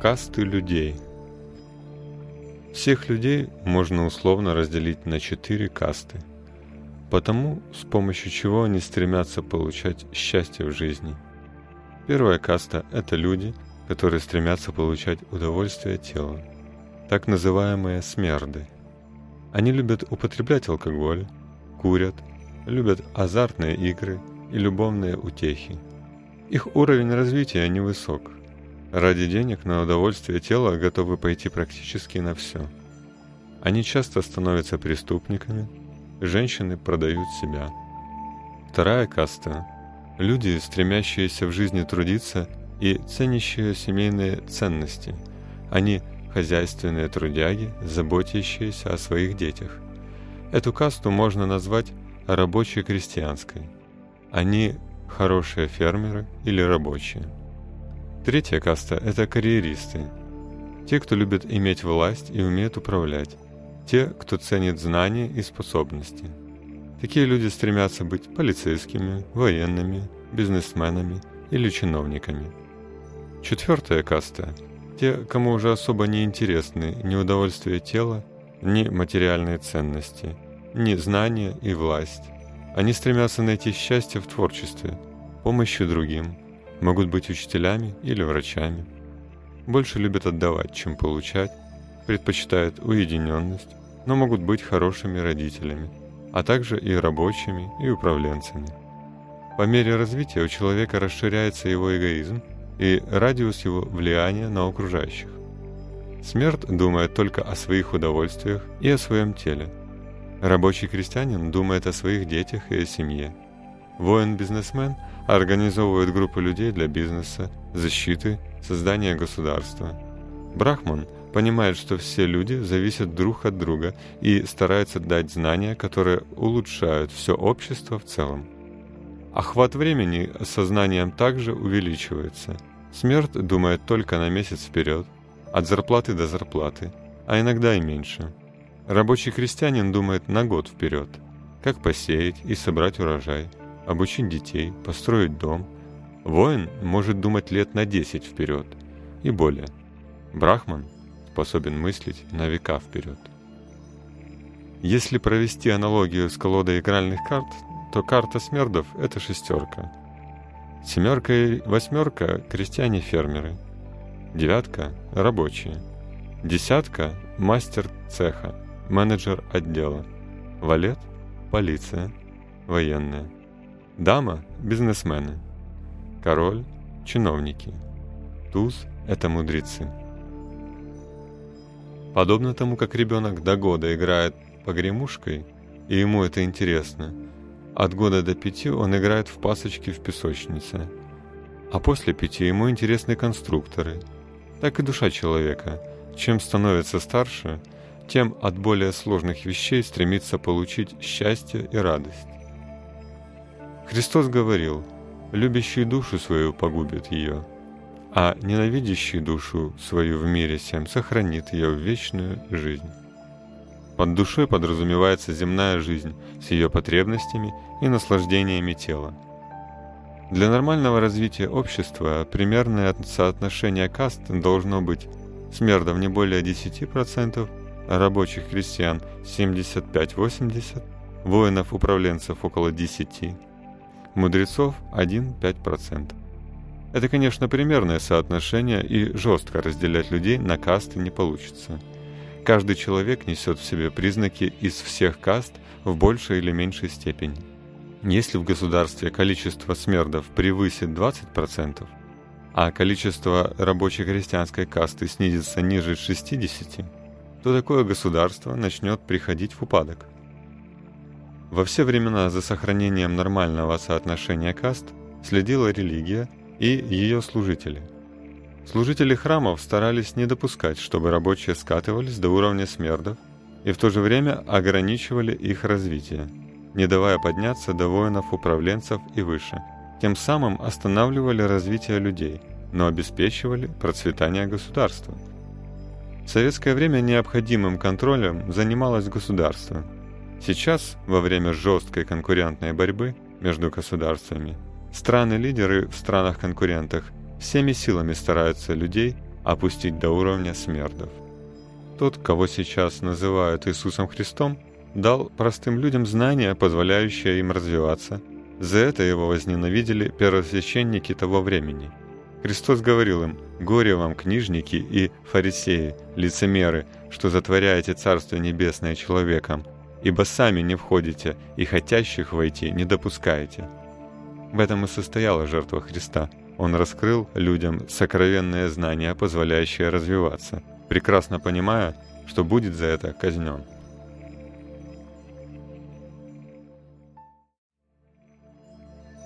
Касты людей. Всех людей можно условно разделить на четыре касты, потому с помощью чего они стремятся получать счастье в жизни. Первая каста – это люди, которые стремятся получать удовольствие тела, так называемые смерды. Они любят употреблять алкоголь, курят, любят азартные игры и любовные утехи. Их уровень развития невысок – Ради денег на удовольствие тела готовы пойти практически на все. Они часто становятся преступниками, женщины продают себя. Вторая каста – люди, стремящиеся в жизни трудиться и ценящие семейные ценности. Они – хозяйственные трудяги, заботящиеся о своих детях. Эту касту можно назвать рабочей крестьянской. Они – хорошие фермеры или рабочие. Третья каста – это карьеристы. Те, кто любит иметь власть и умеет управлять. Те, кто ценит знания и способности. Такие люди стремятся быть полицейскими, военными, бизнесменами или чиновниками. Четвертая каста – те, кому уже особо не интересны ни удовольствие тела, ни материальные ценности, ни знания и власть. Они стремятся найти счастье в творчестве, помощи другим – могут быть учителями или врачами. Больше любят отдавать, чем получать, предпочитают уединенность, но могут быть хорошими родителями, а также и рабочими, и управленцами. По мере развития у человека расширяется его эгоизм и радиус его влияния на окружающих. Смерть думает только о своих удовольствиях и о своем теле. Рабочий крестьянин думает о своих детях и о семье. Воин-бизнесмен – организовывают группы людей для бизнеса, защиты, создания государства. Брахман понимает, что все люди зависят друг от друга и старается дать знания, которые улучшают все общество в целом. Охват времени сознанием также увеличивается. Смерть думает только на месяц вперед, от зарплаты до зарплаты, а иногда и меньше. Рабочий крестьянин думает на год вперед, как посеять и собрать урожай – обучить детей, построить дом. Воин может думать лет на 10 вперед и более. Брахман способен мыслить на века вперед. Если провести аналогию с колодой игральных карт, то карта смердов – это шестерка. Семерка и восьмерка – крестьяне-фермеры. Девятка – рабочие. Десятка – мастер цеха, менеджер отдела. Валет – полиция, военная. Дама – бизнесмены. Король – чиновники. Туз – это мудрецы. Подобно тому, как ребенок до года играет погремушкой, и ему это интересно, от года до пяти он играет в пасочки в песочнице, а после пяти ему интересны конструкторы. Так и душа человека. Чем становится старше, тем от более сложных вещей стремится получить счастье и радость. Христос говорил, «Любящий душу свою погубит ее, а ненавидящий душу свою в мире всем сохранит ее в вечную жизнь». Под душой подразумевается земная жизнь с ее потребностями и наслаждениями тела. Для нормального развития общества примерное соотношение каст должно быть смердов не более 10%, рабочих крестьян 75-80%, воинов-управленцев около 10%, мудрецов 1-5%. Это, конечно, примерное соотношение, и жестко разделять людей на касты не получится. Каждый человек несет в себе признаки из всех каст в большей или меньшей степени. Если в государстве количество смердов превысит 20%, а количество рабочей крестьянской касты снизится ниже 60%, то такое государство начнет приходить в упадок – во все времена за сохранением нормального соотношения каст следила религия и ее служители. Служители храмов старались не допускать, чтобы рабочие скатывались до уровня смердов, и в то же время ограничивали их развитие, не давая подняться до воинов-управленцев и выше. Тем самым останавливали развитие людей, но обеспечивали процветание государства. В советское время необходимым контролем занималось государство – Сейчас, во время жесткой конкурентной борьбы между государствами, страны-лидеры в странах-конкурентах всеми силами стараются людей опустить до уровня смердов. Тот, кого сейчас называют Иисусом Христом, дал простым людям знания, позволяющие им развиваться. За это его возненавидели первосвященники того времени. Христос говорил им, «Горе вам, книжники и фарисеи, лицемеры, что затворяете Царство Небесное человеком, ибо сами не входите и хотящих войти не допускаете». В этом и состояла жертва Христа. Он раскрыл людям сокровенные знания, позволяющие развиваться, прекрасно понимая, что будет за это казнен.